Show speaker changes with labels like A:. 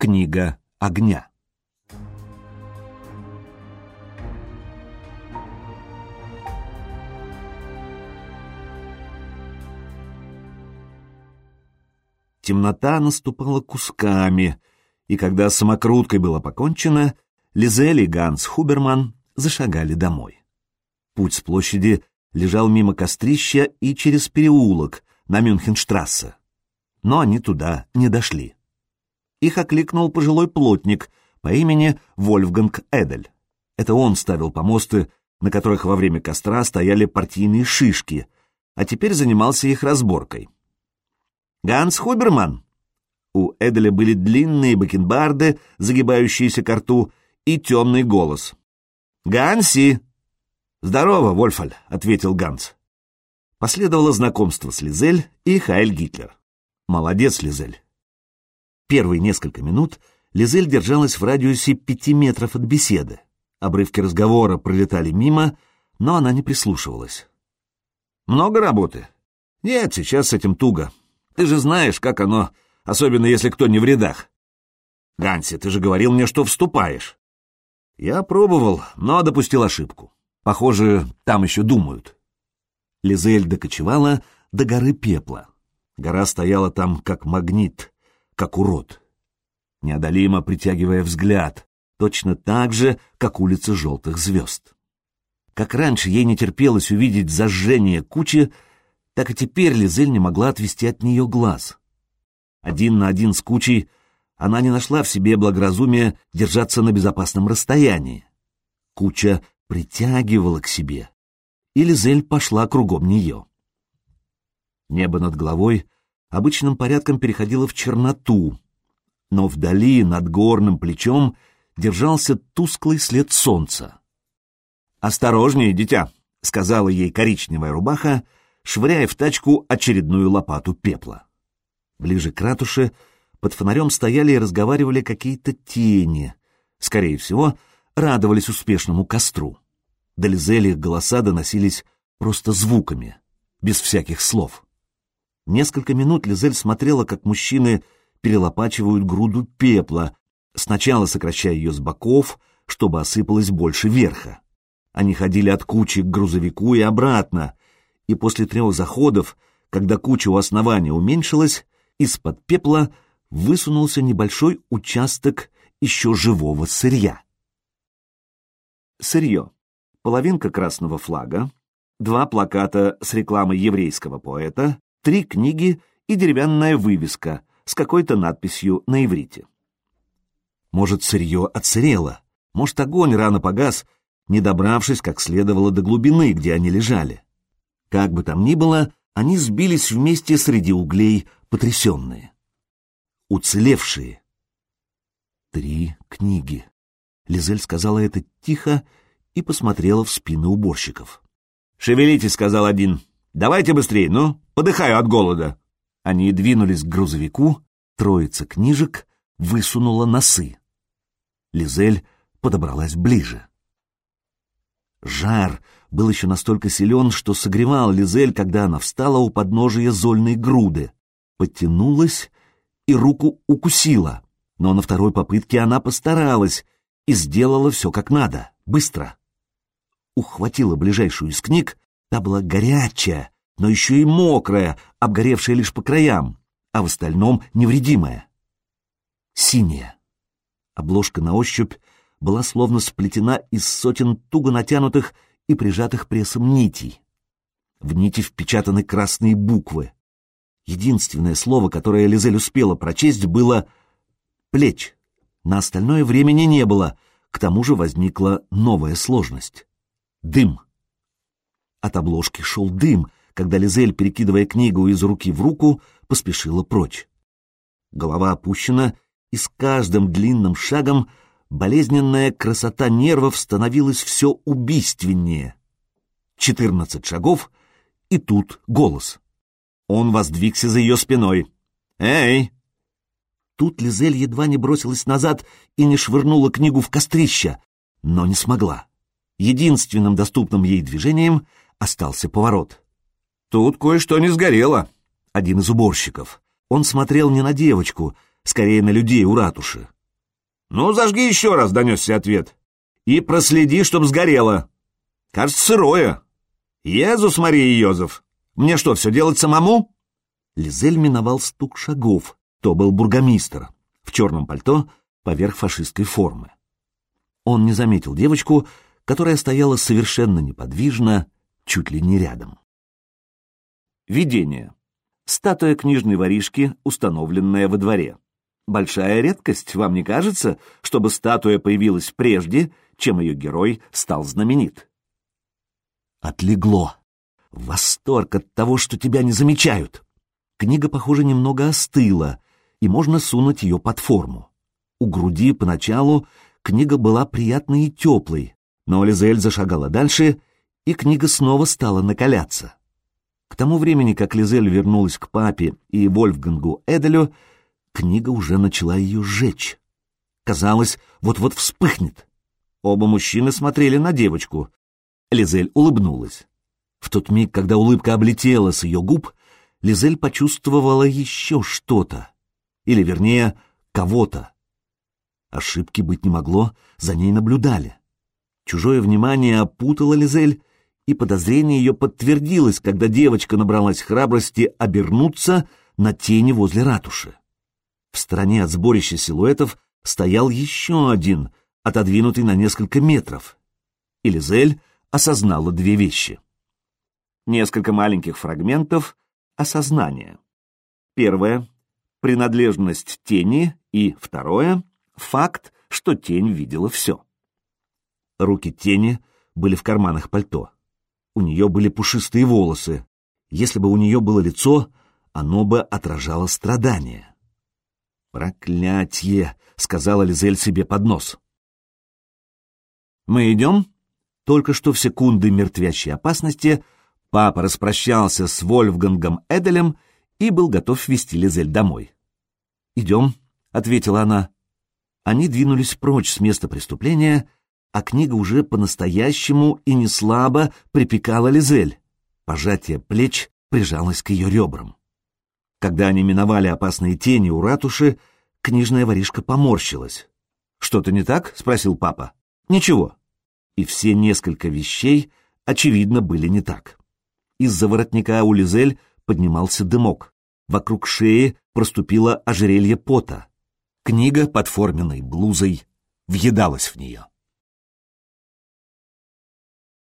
A: Книга огня. Темнота наступала кусками, и когда самокруткой было покончено, Лизель и Ганс Хуберман зашагали домой. Путь с площади лежал мимо кострища и через переулок на Мюнхенштрассе. Но они туда не дошли. Их окликнул пожилой плотник по имени Вольфганг Эдель. Это он ставил помосты, на которых во время костра стояли партийные шишки, а теперь занимался их разборкой. «Ганс Хуберман!» У Эделя были длинные бакенбарды, загибающиеся к рту, и темный голос. «Ганси!» «Здорово, Вольфаль», — ответил Ганс. Последовало знакомство с Лизель и Хайль Гитлер. «Молодец, Лизель». Первые несколько минут Лизель держалась в радиусе пяти метров от беседы. Обрывки разговора пролетали мимо, но она не прислушивалась. «Много работы?» «Нет, сейчас с этим туго. Ты же знаешь, как оно, особенно если кто не в рядах». «Ганси, ты же говорил мне, что вступаешь». «Я пробовал, но допустил ошибку. Похоже, там еще думают». Лизель докочевала до горы пепла. Гора стояла там как магнит, как урод, неодолимо притягивая взгляд, точно так же, как улица желтых звезд. Как раньше ей не терпелось увидеть зажжение кучи, так и теперь Лизель не могла отвести от нее глаз. Один на один с кучей она не нашла в себе благоразумия держаться на безопасном расстоянии. Куча притягивала к себе, и Лизель пошла кругом нее. Небо над головой обычным порядком переходило в черноту, но вдали, над горным плечом, держался тусклый след солнца. «Осторожнее, дитя!» — сказала ей коричневая рубаха, швыряя в тачку очередную лопату пепла. Ближе к ратуше под фонарем стояли и разговаривали какие-то тени. Скорее всего, радовались успешному костру. До Лизели их голоса доносились просто звуками, без всяких слов. Несколько минут Лизель смотрела, как мужчины перелопачивают груду пепла, сначала сокращая ее с боков, чтобы осыпалось больше верха. Они ходили от кучи к грузовику и обратно, и после трех заходов, когда куча у основания уменьшилась, из-под пепла высунулся небольшой участок еще живого сырья. Сырье. Половинка красного флага, два плаката с рекламой еврейского поэта, три книги и деревянная вывеска с какой-то надписью на иврите. Может, сырье отсырело, может, огонь рано погас, не добравшись как следовало до глубины, где они лежали. Как бы там ни было, они сбились вместе среди углей, потрясенные. Уцелевшие. Три книги. Лизель сказала это тихо и посмотрела в спины уборщиков. «Шевелитесь», — сказал один. «Давайте быстрее, ну, подыхаю от голода». Они двинулись к грузовику, троица книжек высунула носы. Лизель подобралась ближе. Жар был еще настолько силен, что согревал Лизель, когда она встала у подножия зольной груды, подтянулась и руку укусила, но на второй попытке она постаралась и сделала все как надо, быстро. Ухватила ближайшую из книг Та была горячая, но еще и мокрая, обгоревшая лишь по краям, а в остальном невредимая. Синяя. Обложка на ощупь была словно сплетена из сотен туго натянутых и прижатых прессом нитей. В нити впечатаны красные буквы. Единственное слово, которое Лизель успела прочесть, было «плеч». На остальное времени не было, к тому же возникла новая сложность — дым. От обложки шел дым, когда Лизель, перекидывая книгу из руки в руку, поспешила прочь. Голова опущена, и с каждым длинным шагом болезненная красота нервов становилась все убийственнее. Четырнадцать шагов, и тут голос. Он воздвигся за ее спиной. «Эй!» Тут Лизель едва не бросилась назад и не швырнула книгу в кострище, но не смогла. Единственным доступным ей движением остался поворот. «Тут кое-что не сгорело», — один из уборщиков. Он смотрел не на девочку, скорее на людей у ратуши. «Ну, зажги еще раз», — донесся ответ. «И проследи, чтоб сгорело. Кажется, сырое. Езус, Мария Йозеф, мне что, все делать самому?» Лизель миновал стук шагов. То был бургомистр в черном пальто поверх фашистской формы. Он не заметил девочку, которая стояла совершенно неподвижно, чуть ли не рядом. Видение. Статуя книжной воришки, установленная во дворе. Большая редкость, вам не кажется, чтобы статуя появилась прежде, чем ее герой стал знаменит? Отлегло. Восторг от того, что тебя не замечают. Книга, похоже, немного остыла, и можно сунуть ее под форму. У груди поначалу книга была приятной и теплой, но Лизель зашагала дальше, и книга снова стала накаляться. К тому времени, как Лизель вернулась к папе и Вольфгангу Эделю, книга уже начала ее сжечь. Казалось, вот-вот вспыхнет. Оба мужчины смотрели на девочку. Лизель улыбнулась. В тот миг, когда улыбка облетела с ее губ, Лизель почувствовала еще что-то. Или, вернее, кого-то. Ошибки быть не могло, за ней наблюдали. Чужое внимание опутало Лизель, и подозрение ее подтвердилось, когда девочка набралась храбрости обернуться на тени возле ратуши. В стороне от сборища силуэтов стоял еще один, отодвинутый на несколько метров. И Лизель осознала две вещи. Несколько маленьких фрагментов осознания. Первое — принадлежность тени, и второе — факт, что тень видела все. Руки тени были в карманах пальто. У нее были пушистые волосы. Если бы у нее было лицо, оно бы отражало страдания. «Проклятье!» — сказала Лизель себе под нос. «Мы идем?» Только что в секунды мертвящей опасности папа распрощался с Вольфгангом Эделем и был готов вести Лизель домой. «Идем», — ответила она. Они двинулись прочь с места преступления, а книга уже по-настоящему и не слабо припекала Лизель. Пожатие плеч прижалось к ее ребрам. Когда они миновали опасные тени у ратуши, книжная воришка поморщилась. «Что-то не так?» — спросил папа. «Ничего». И все несколько вещей, очевидно, были не так. Из-за воротника у Лизель поднимался дымок. Вокруг шеи проступило ожерелье пота. Книга под форменной блузой въедалась в нее.